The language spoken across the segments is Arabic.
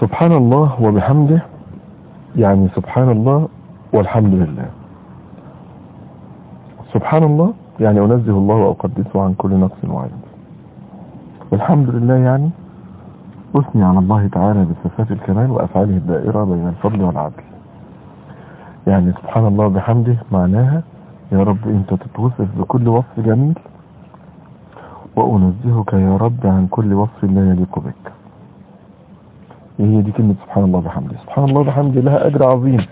سبحان الله وبحمده يعني سبحان الله والحمد لله. سبحان الله يعني أنزه الله وأقدسه عن كل نقص وعيب. والحمد لله يعني أثني على الله تعالى بصفات الكمال وأفعاله الدائرة بين الفضل والعدل. يعني سبحان الله بحمده معناها يا رب أنت تتوصف بكل وصف جميل وأنزهك يا رب عن كل وصف لا يليق بك. هي دي كلمة سبحان الله بحمده. سبحان الله بحمده لها أجر عظيم.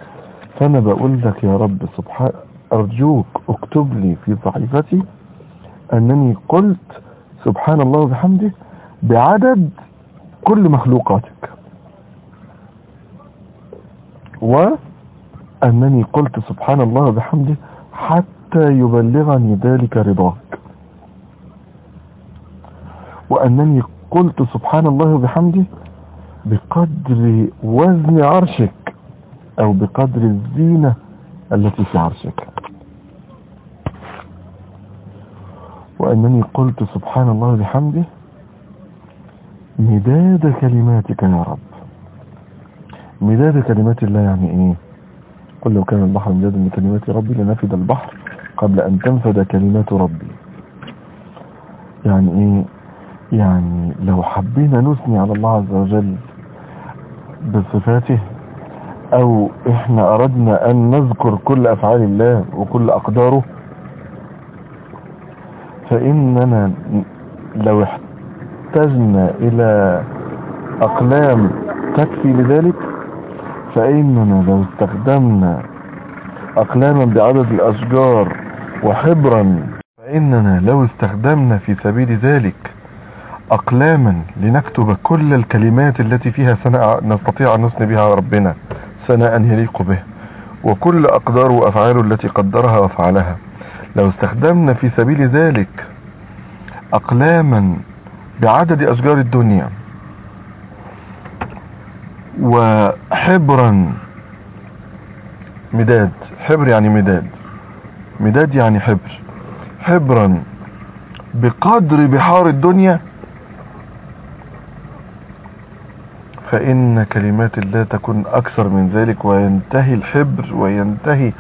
فأنا بقول لك يا رب سبحان أرجوك اكتب لي في صحيفتي أنني قلت سبحان الله بحمده بعدد كل مخلوقاتك. وأنني قلت سبحان الله بحمده حتى يبلغني ذلك رضاك. وأنني قلت سبحان الله بحمده بقدر وزن عرشك أو بقدر الزينة التي في عرشك. وأنني قلت سبحان الله بحمده مداد كلماتك يا رب. مداد كلمات الله يعني إيه؟ قل لو كان البحر مدادا لكلمات ربي لنفد البحر قبل أن تنفد كلمات ربي. يعني إيه؟ يعني لو حبينا نثني على الله عز وجل بصفاته أو إحنا أردنا أن نذكر كل أفعال الله وكل أقداره فإننا لو احتجنا إلى أقلام تكفي لذلك فإننا لو استخدمنا أقلاما بعدد الأشجار وحبرا فإننا لو استخدمنا في سبيل ذلك. أقلاما لنكتب كل الكلمات التي فيها ثناء نستطيع أن نثني بها ربنا ثناء يليق به. وكل أقدار وافعاله التي قدرها وفعلها. لو استخدمنا في سبيل ذلك أقلاما بعدد أشجار الدنيا وحبرا مداد حبر يعني مداد. مداد يعني حبر. حبرا بقدر بحار الدنيا فإن كلمات الله تكون أكثر من ذلك وينتهي الحبر وينتهي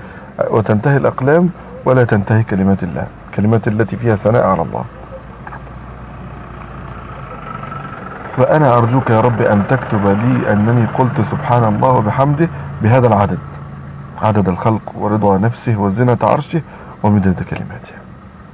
وتنتهي الأقلام ولا تنتهي كلمات الله. كلمات التي فيها ثناء على الله. فأنا أرجوك يا رب أن تكتب لي أنني قلت سبحان الله وبحمده بهذا العدد. عدد الخلق ورضا نفسه وزنة عرشه ومداد كلماته.